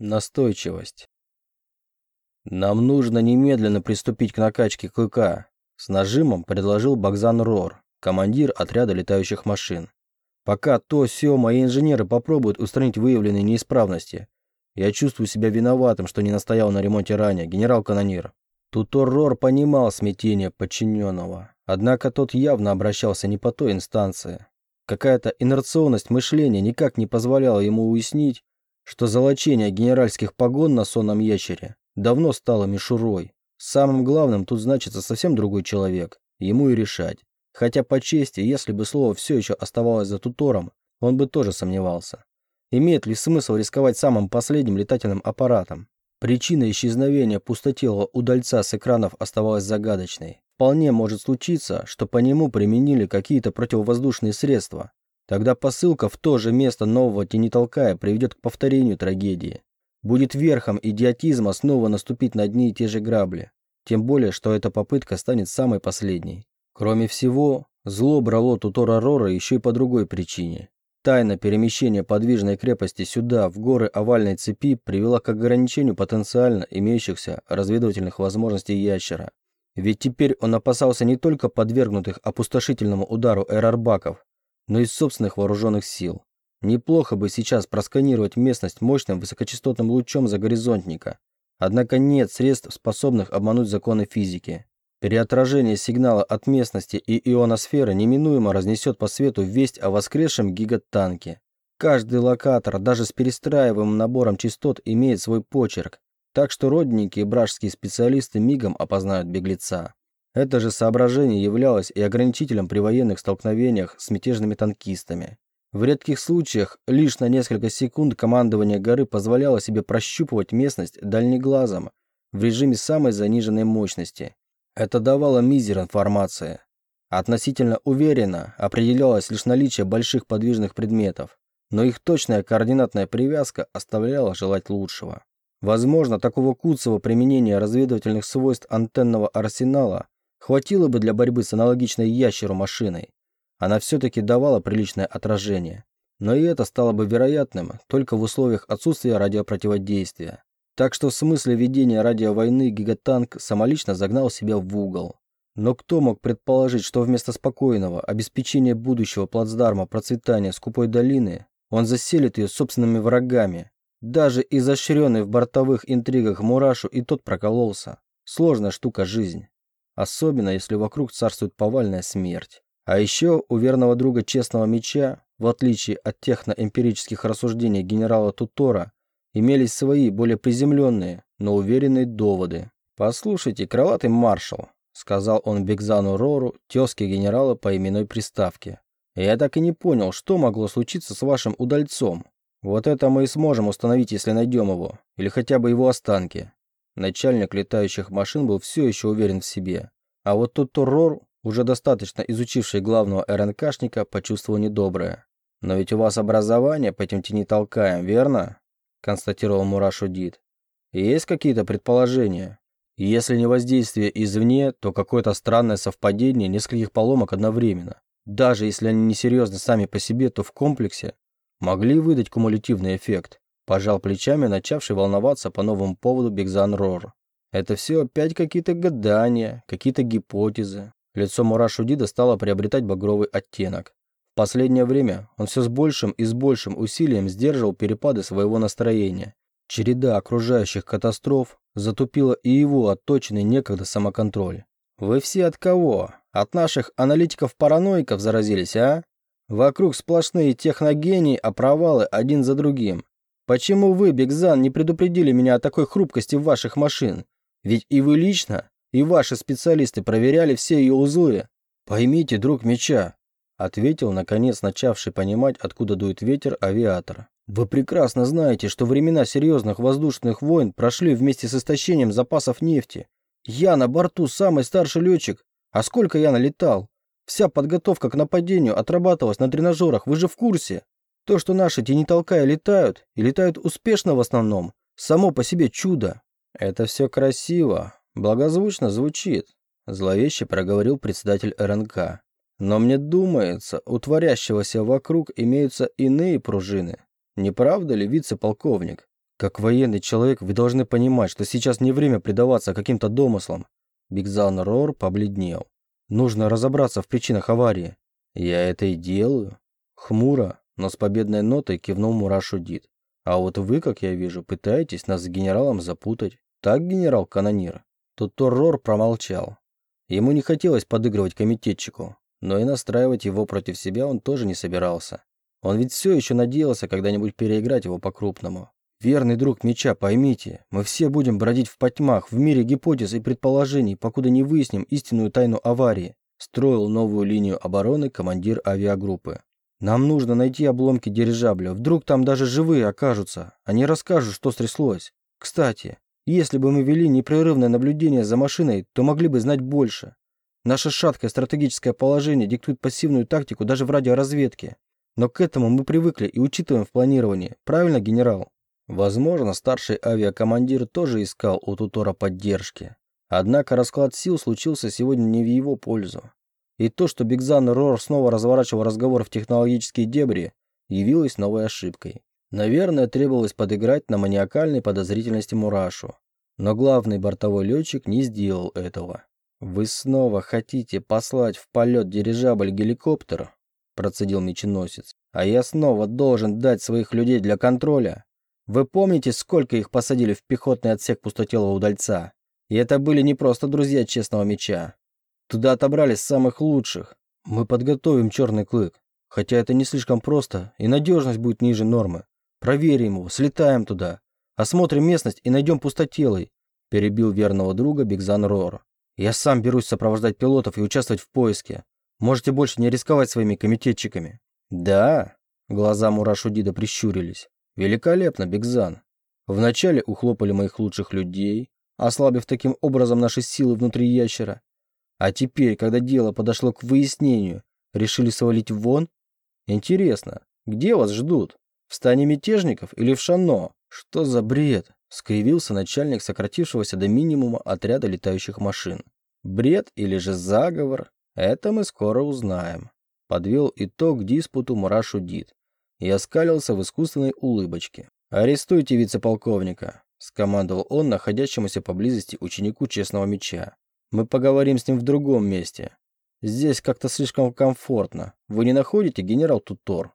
Настойчивость. Нам нужно немедленно приступить к накачке клыка. С нажимом предложил Богзан Рор, командир отряда летающих машин. Пока то все мои инженеры попробуют устранить выявленные неисправности. Я чувствую себя виноватым, что не настоял на ремонте ранее, генерал-канонир. Тутор Рор понимал смятение подчиненного, однако тот явно обращался не по той инстанции. Какая-то инерционность мышления никак не позволяла ему уяснить, что золочение генеральских погон на сонном ящере давно стало мишурой. Самым главным тут значится совсем другой человек, ему и решать. Хотя по чести, если бы слово все еще оставалось за тутором, он бы тоже сомневался. Имеет ли смысл рисковать самым последним летательным аппаратом? Причина исчезновения пустотелого удальца с экранов оставалась загадочной. Вполне может случиться, что по нему применили какие-то противовоздушные средства, Тогда посылка в то же место нового тенитолкая приведет к повторению трагедии. Будет верхом идиотизма снова наступить на одни и те же грабли. Тем более, что эта попытка станет самой последней. Кроме всего, зло брало Тутора Рора еще и по другой причине. Тайна перемещения подвижной крепости сюда, в горы овальной цепи, привела к ограничению потенциально имеющихся разведывательных возможностей ящера. Ведь теперь он опасался не только подвергнутых опустошительному удару эрарбаков, но и собственных вооруженных сил. Неплохо бы сейчас просканировать местность мощным высокочастотным лучом за горизонтника. Однако нет средств, способных обмануть законы физики. Переотражение сигнала от местности и ионосферы неминуемо разнесет по свету весть о воскресшем гигатанке. Каждый локатор, даже с перестраиваемым набором частот, имеет свой почерк, так что родненькие бражские специалисты мигом опознают беглеца. Это же соображение являлось и ограничителем при военных столкновениях с мятежными танкистами. В редких случаях лишь на несколько секунд командование горы позволяло себе прощупывать местность дальнеглазом в режиме самой заниженной мощности. Это давало мизер информации. Относительно уверенно определялось лишь наличие больших подвижных предметов, но их точная координатная привязка оставляла желать лучшего. Возможно, такого куцевого применения разведывательных свойств антенного арсенала Хватило бы для борьбы с аналогичной ящеру машиной. Она все-таки давала приличное отражение. Но и это стало бы вероятным только в условиях отсутствия радиопротиводействия. Так что в смысле ведения радиовойны гигатанк самолично загнал себя в угол. Но кто мог предположить, что вместо спокойного обеспечения будущего плацдарма процветания скупой долины, он заселит ее собственными врагами? Даже изощренный в бортовых интригах Мурашу и тот прокололся. Сложная штука жизнь особенно если вокруг царствует повальная смерть. А еще у верного друга честного меча, в отличие от техноэмпирических рассуждений генерала Тутора, имелись свои более приземленные, но уверенные доводы. «Послушайте, крылатый маршал», — сказал он Бекзану Рору, тезке генерала по именной приставке. «Я так и не понял, что могло случиться с вашим удальцом. Вот это мы и сможем установить, если найдем его, или хотя бы его останки. Начальник летающих машин был все еще уверен в себе. А вот тот Торрор, уже достаточно изучивший главного РНКшника, почувствовал недоброе. «Но ведь у вас образование по этим тени толкаем, верно?» констатировал Мурашу Дид. «Есть какие-то предположения? Если не воздействие извне, то какое-то странное совпадение нескольких поломок одновременно. Даже если они несерьезны сами по себе, то в комплексе могли выдать кумулятивный эффект. Пожал плечами, начавший волноваться по новому поводу Бигзан Рор. Это все опять какие-то гадания, какие-то гипотезы. Лицо Мурашу Дида стало приобретать багровый оттенок. В последнее время он все с большим и с большим усилием сдерживал перепады своего настроения. Череда окружающих катастроф затупила и его отточенный некогда самоконтроль. «Вы все от кого? От наших аналитиков-параноиков заразились, а? Вокруг сплошные техногении, а провалы один за другим. Почему вы, Бекзан, не предупредили меня о такой хрупкости ваших машин? Ведь и вы лично, и ваши специалисты проверяли все ее узлы. Поймите, друг меча, ответил, наконец, начавший понимать, откуда дует ветер авиатор. Вы прекрасно знаете, что времена серьезных воздушных войн прошли вместе с истощением запасов нефти. Я на борту самый старший летчик. А сколько я налетал? Вся подготовка к нападению отрабатывалась на тренажерах, вы же в курсе. То, что наши тени толкая летают, и летают успешно в основном, само по себе чудо. Это все красиво, благозвучно звучит, зловеще проговорил председатель РНК. Но мне думается, у творящегося вокруг имеются иные пружины. Не правда ли, вице-полковник? Как военный человек вы должны понимать, что сейчас не время предаваться каким-то домыслам. Бигзан Рор побледнел. Нужно разобраться в причинах аварии. Я это и делаю. Хмуро, но с победной нотой кивнул Мурашу Дид. А вот вы, как я вижу, пытаетесь нас с генералом запутать. Так, генерал Канонир? Тут Торрор промолчал. Ему не хотелось подыгрывать комитетчику, но и настраивать его против себя он тоже не собирался. Он ведь все еще надеялся когда-нибудь переиграть его по-крупному. Верный друг меча, поймите, мы все будем бродить в потьмах, в мире гипотез и предположений, покуда не выясним истинную тайну аварии. Строил новую линию обороны командир авиагруппы. Нам нужно найти обломки дирижабля. Вдруг там даже живые окажутся. Они расскажут, что стряслось. Кстати, если бы мы вели непрерывное наблюдение за машиной, то могли бы знать больше. Наше шаткое стратегическое положение диктует пассивную тактику даже в радиоразведке. Но к этому мы привыкли и учитываем в планировании. Правильно, генерал? Возможно, старший авиакомандир тоже искал у Тутора поддержки. Однако расклад сил случился сегодня не в его пользу. И то, что Бигзан Рор снова разворачивал разговор в технологические дебри, явилось новой ошибкой. Наверное, требовалось подыграть на маниакальной подозрительности Мурашу. Но главный бортовой летчик не сделал этого. «Вы снова хотите послать в полет дирижабль-геликоптер?» процедил меченосец. «А я снова должен дать своих людей для контроля?» Вы помните, сколько их посадили в пехотный отсек пустотелого удальца? И это были не просто друзья честного меча. Туда отобрали самых лучших. Мы подготовим черный клык. Хотя это не слишком просто, и надежность будет ниже нормы. Проверим его, слетаем туда. Осмотрим местность и найдем пустотелый. Перебил верного друга Бигзан Рор. Я сам берусь сопровождать пилотов и участвовать в поиске. Можете больше не рисковать своими комитетчиками. Да? Глаза Мурашудида прищурились. Великолепно, Бигзан. Вначале ухлопали моих лучших людей, ослабив таким образом наши силы внутри ящера. А теперь, когда дело подошло к выяснению, решили свалить вон? Интересно, где вас ждут? В стане мятежников или в Шано? Что за бред? Скривился начальник сократившегося до минимума отряда летающих машин. Бред или же заговор? Это мы скоро узнаем. Подвел итог диспуту Мурашу Дид и оскалился в искусственной улыбочке. «Арестуйте вице-полковника», – скомандовал он находящемуся поблизости ученику честного меча. «Мы поговорим с ним в другом месте. Здесь как-то слишком комфортно. Вы не находите, генерал Тутор?»